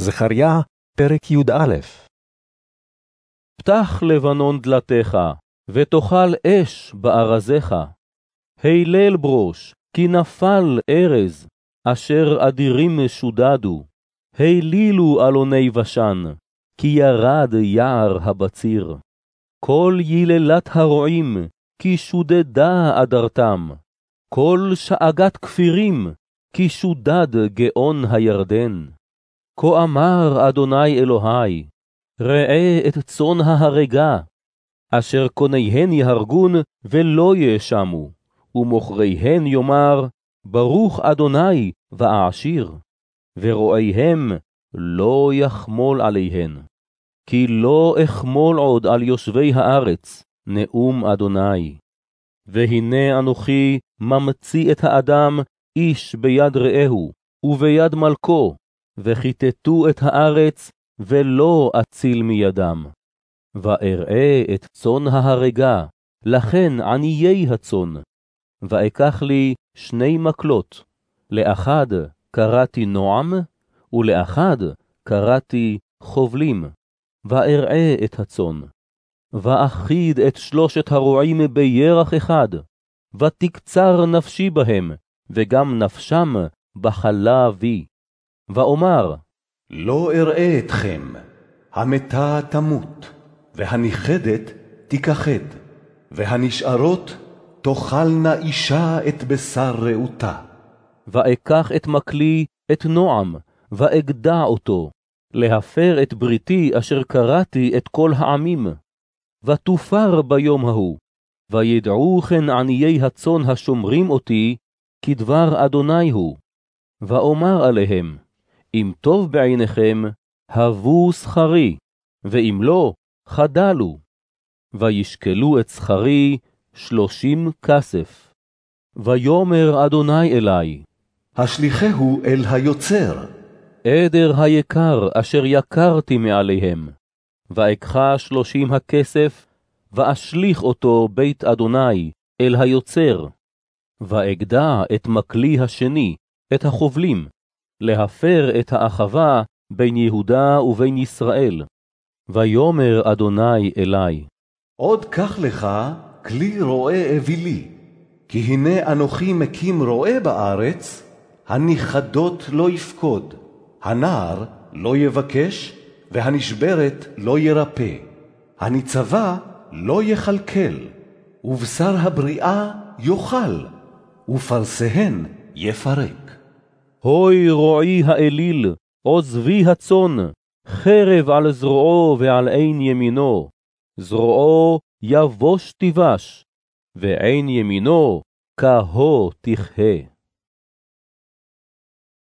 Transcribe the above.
זכריה, פרק י"א פתח לבנון דלתך, ותאכל אש בארזיך. הילל ברוש, כי נפל ארז, אשר אדירים שודדו. הילילו אלוני בשן, כי ירד יער הבציר. כל יללת הרועים, כי שודדה אדרתם. כל שאגת כפירים, כי שודד גאון הירדן. כה אמר אדוני אלוהי, ראה את צאן ההרגה, אשר קוניהן יהרגון ולא יאשמו, ומוכריהן יאמר, ברוך אדוני ואעשיר, ורואיהם לא יחמול עליהן. כי לא אחמול עוד על יושבי הארץ, נאום אדוני. והנה אנוכי ממציא את האדם איש ביד רעהו, וביד מלכו, וכיתתו את הארץ, ולא אציל מידם. ואראה את צאן ההרגה, לכן עניי הצאן. ואקח לי שני מקלות, לאחד קראתי נועם, ולאחד קראתי חובלים, ואראה את הצאן. ואחיד את שלושת הרועים בירח אחד, ותקצר נפשי בהם, וגם נפשם בחלה בי. ואומר, לא אראה אתכם, המתה תמות, והנכחדת תיכחד, והנשארות תאכלנה אישה את בשר רעותה. ואקח את מקלי, את נועם, ואגדע אותו, להפר את בריתי אשר קראתי את כל העמים. ותופר ביום ההוא, וידעו כן עניי הצאן השומרים אותי, כדבר אדוני הוא. ואומר עליהם, אם טוב בעיניכם, הבו שכרי, ואם לא, חדלו. וישקלו את שכרי שלושים כסף. ויאמר אדוני אלי, השליחהו אל היוצר. עדר היקר אשר יקרתי מעליהם. ואקחה שלושים הכסף, ואשליך אותו בית אדוני אל היוצר. ואגדע את מקלי השני, את החובלים, להפר את האחווה בין יהודה ובין ישראל. ויאמר אדוני אלי, עוד קח לך כלי רועה אווילי, כי הנה אנוכי מקים רועה בארץ, הנכחדות לא יפקוד, הנער לא יבקש, והנשברת לא ירפא, הניצבה לא יכלכל, ובשר הבריאה יאכל, ופרסיהן יפרק. הוי רועי האליל, עוזבי הצאן, חרב על זרועו ועל עין ימינו, זרועו יבוש תיבש, ועין ימינו כהו תכהה.